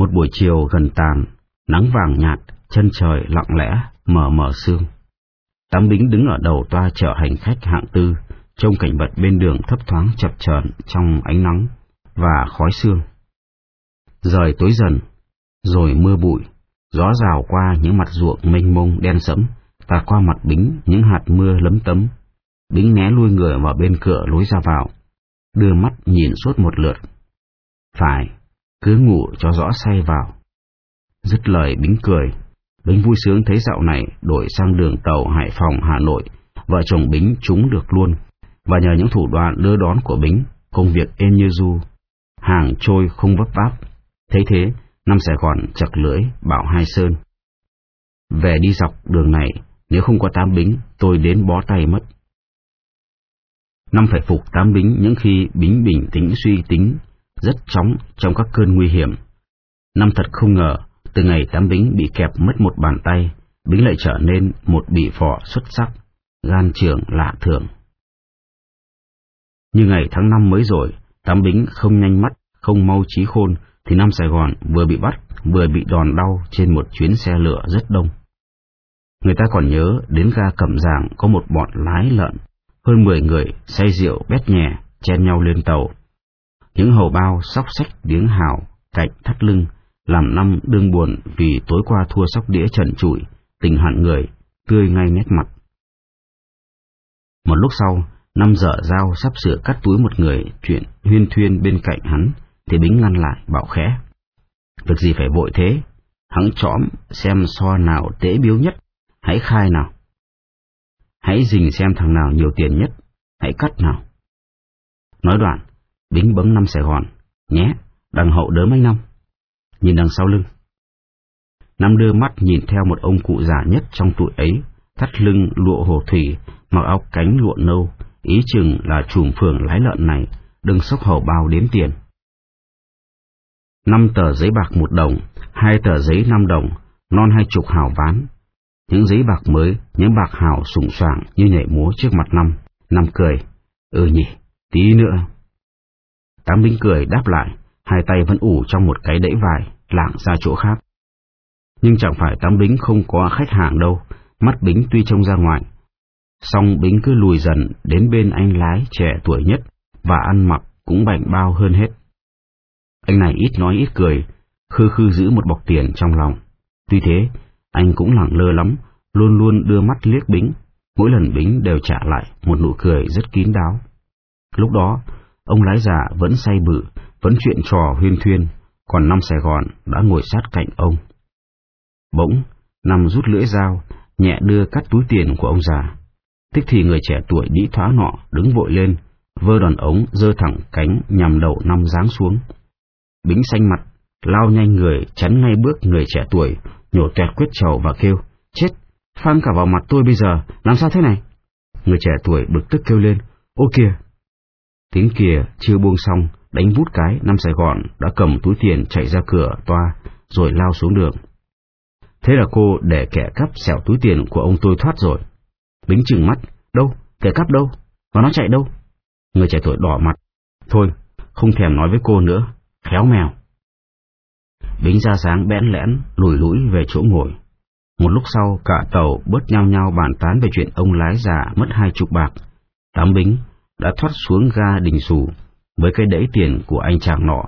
Một buổi chiều gần tàn, nắng vàng nhạt, chân trời lặng lẽ, mờ mờ sương. Tám bính đứng ở đầu toa chở hành khách hạng tư, trông cảnh vật bên đường thấp thoáng chập chờn trong ánh nắng và khói sương. Rời tối dần, rồi mưa bụi, gió rào qua những mặt ruộng mênh mông đen sẫm, và qua mặt bính những hạt mưa lấm tấm. Bính né lui người vào bên cửa lối ra vào, đưa mắt nhìn suốt một lượt. Phải, cứ ngủ cho rõ say vào. Dứt lời Bính cười, Bính vui sướng thấy dạo này đổi sang đường tàu Hải Phòng Hà Nội, vợ chồng Bính trúng được luôn, và nhờ những thủ đoạn đưa đón của Bính, công việc êm như du, hàng trôi không vấp váp. Thấy thế, năm Sài Gòn chặt lưỡi bảo Hai Sơn. Về đi dọc đường này, nếu không có tám Bính, tôi đến bó tay mất. Năm phải phục tám Bính những khi Bính bình tĩnh suy tính, rất chóng trong các cơn nguy hiểm. Năm thật không ngờ, từ ngày tám Bính bị kẹp mất một bàn tay, Bính lại trở nên một bị phò xuất sắc, gan trưởng lạ thường. Như ngày tháng năm mới rồi, tám Bính không nhanh mắt, không mau trí khôn, thì năm Sài Gòn vừa bị bắt, vừa bị đòn đau trên một chuyến xe lửa rất đông. Người ta còn nhớ đến ga cẩm giảng có một bọn lái lợn, hơn 10 người say rượu bét nhẹ, chen nhau lên tàu. Những hầu bao sóc sách điếng hào, cạnh thắt lưng, làm năm đương buồn vì tối qua thua sóc đĩa trần trụi, tình hạn người, tươi ngay nét mặt. Một lúc sau, năm dở dao sắp sửa cắt túi một người chuyện huyên thuyên bên cạnh hắn, thì Bính ngăn lại, bảo khẽ. Việc gì phải vội thế? Hắn chõm xem so nào tế biếu nhất, hãy khai nào. Hãy dình xem thằng nào nhiều tiền nhất, hãy cắt nào. Nói đoạn, Bính bấm năm Sài Gòn, nhé, đằng hậu đớm anh năm. Nhìn đằng sau lưng. Năm đưa mắt nhìn theo một ông cụ già nhất trong tụi ấy, thắt lưng lụa hồ thủy, mặc áo cánh lụa nâu, ý chừng là trùm phường lái lợn này, đừng sốc hầu bao đếm tiền. Năm tờ giấy bạc một đồng, hai tờ giấy năm đồng, non hai chục hào ván. Những giấy bạc mới, những bạc hào sủng soảng như nhảy múa trước mặt năm. Năm cười, ừ nhỉ, tí nữa. Tám binh cười đáp lại, hai tay vẫn ủ trong một cái đẫy vải, lạng ra chỗ khác. Nhưng chẳng phải tám bính không có khách hàng đâu, mắt bính tuy trông ra ngoài. Song bính cứ lùi dần đến bên anh lái trẻ tuổi nhất, và ăn mặc cũng bảnh bao hơn hết. Anh này ít nói ít cười, khư khư giữ một bọc tiền trong lòng. Tuy thế, anh cũng lẳng lơ lắm, luôn luôn đưa mắt liếc Bính. Mỗi lần Bính đều trả lại một nụ cười rất kín đáo. Lúc đó, ông lái già vẫn say bự, vẫn chuyện trò huyên thuyên, còn năm Sài Gòn đã ngồi sát cạnh ông. Bỗng, năm rút lưỡi dao, nhẹ đưa cắt túi tiền của ông già. Tức thì người trẻ tuổi đĩ thoá nọ đứng vội lên, vơ đòn ống dơ thẳng cánh nhằm đầu năm giáng xuống. Bính xanh mặt, lao nhanh người, chắn ngay bước người trẻ tuổi, nhổ tẹt quyết trầu và kêu, chết, phang cả vào mặt tôi bây giờ, làm sao thế này? Người trẻ tuổi bực tức kêu lên, ô kìa! Tiếng kia chưa buông xong, đánh vút cái, năm Sài Gòn đã cầm túi tiền chạy ra cửa toa, rồi lao xuống đường. Thế là cô để kẻ cắp xẻo túi tiền của ông tôi thoát rồi. Bính chừng mắt, đâu, kẻ cắp đâu, và nó chạy đâu? Người trẻ tuổi đỏ mặt, thôi, không thèm nói với cô nữa, khéo mèo. Bính ra sáng bẽn lẽn, lùi lũi về chỗ ngồi. Một lúc sau, cả tàu bớt nhau nhau bàn tán về chuyện ông lái già mất hai chục bạc. Tám Bính đã thoát xuống ga đình xù với cái đẫy tiền của anh chàng nọ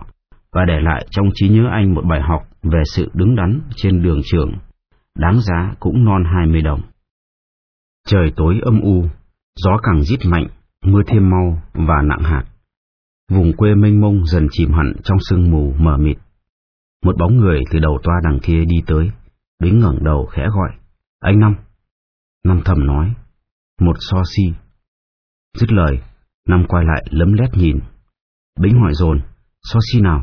và để lại trong trí nhớ anh một bài học về sự đứng đắn trên đường trường, đáng giá cũng non hai mươi đồng. Trời tối âm u, gió càng rít mạnh, mưa thêm mau và nặng hạt. Vùng quê mênh mông dần chìm hẳn trong sương mù mờ mịt. Một bóng người từ đầu toa đằng kia đi tới, đứng ngẩng đầu khẽ gọi. Anh Năm. Năm thầm nói. Một so si. Dứt lời, Năm quay lại lấm lét nhìn. Bính hỏi dồn. So si nào?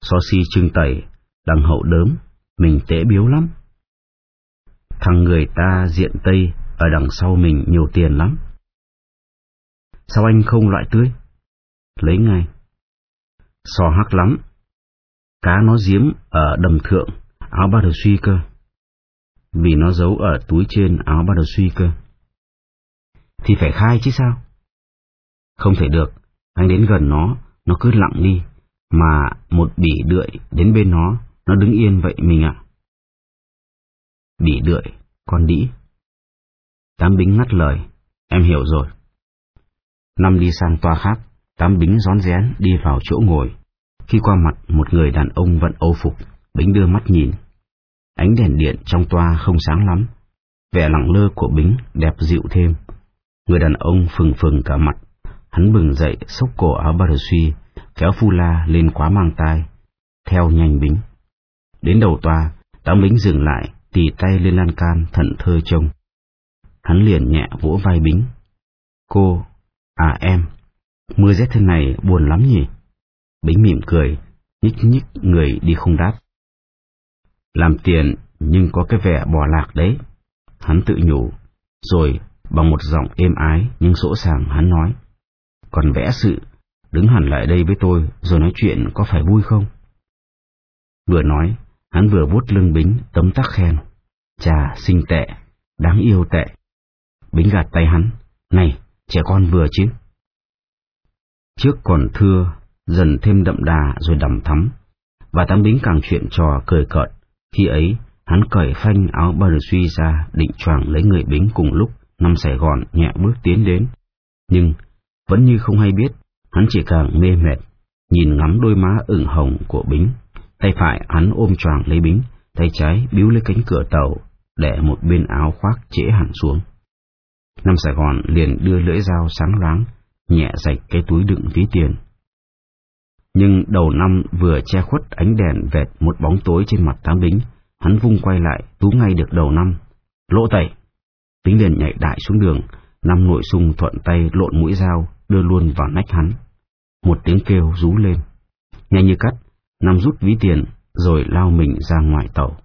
So si trưng tẩy, đằng hậu đớm, mình tế biếu lắm. Thằng người ta diện tây, ở đằng sau mình nhiều tiền lắm. Sao anh không loại tươi? lấy ngay. Sò hắc lắm. Cá nó giếm ở đầm thượng, áo ba đầu suy cơ. Vì nó giấu ở túi trên áo ba đầu suy cơ. Thì phải khai chứ sao? Không thể được, anh đến gần nó, nó cứ lặng đi, mà một bỉ đưỡi đến bên nó, Nó đứng yên vậy mình ạ. bỉ đợi, con đĩ. Tám bính ngắt lời, em hiểu rồi. Năm đi sang toa khác, tám bính rón rén đi vào chỗ ngồi. Khi qua mặt một người đàn ông vận âu phục, bính đưa mắt nhìn. Ánh đèn điện trong toa không sáng lắm. Vẻ lặng lơ của bính đẹp dịu thêm. Người đàn ông phừng phừng cả mặt. Hắn bừng dậy xốc cổ áo bà suy, kéo phu la lên quá mang tai, theo nhanh bính. Đến đầu toa, tám bính dừng lại, tì tay lên lan can thận thơ trông. Hắn liền nhẹ vỗ vai bính. Cô, à em, mưa rét thế này buồn lắm nhỉ? Bính mỉm cười, nhích nhích người đi không đáp. Làm tiền nhưng có cái vẻ bỏ lạc đấy. Hắn tự nhủ, rồi bằng một giọng êm ái nhưng sỗ sàng hắn nói. Còn vẽ sự, đứng hẳn lại đây với tôi rồi nói chuyện có phải vui không? Vừa nói, hắn vừa vuốt lưng Bính tấm tắc khen. Chà, xinh tệ, đáng yêu tệ. Bính gạt tay hắn, này, trẻ con vừa chứ. Trước còn thưa, dần thêm đậm đà rồi đầm thắm, và tám Bính càng chuyện trò cười cợt. Khi ấy, hắn cởi phanh áo bờ suy ra định choàng lấy người Bính cùng lúc năm Sài Gòn nhẹ bước tiến đến. Nhưng, vẫn như không hay biết, hắn chỉ càng mê mệt, nhìn ngắm đôi má ửng hồng của Bính. Tay phải hắn ôm choàng lấy Bính, tay trái biếu lấy cánh cửa tàu, để một bên áo khoác trễ hẳn xuống. Năm Sài Gòn liền đưa lưỡi dao sáng láng, nhẹ rạch cái túi đựng ví tiền. Nhưng đầu năm vừa che khuất ánh đèn vẹt một bóng tối trên mặt tám bính, hắn vung quay lại, tú ngay được đầu năm. Lỗ tẩy! Bính liền nhảy đại xuống đường, năm nội sung thuận tay lộn mũi dao, đưa luôn vào nách hắn. Một tiếng kêu rú lên. Nhanh như cắt, năm rút ví tiền, rồi lao mình ra ngoài tàu.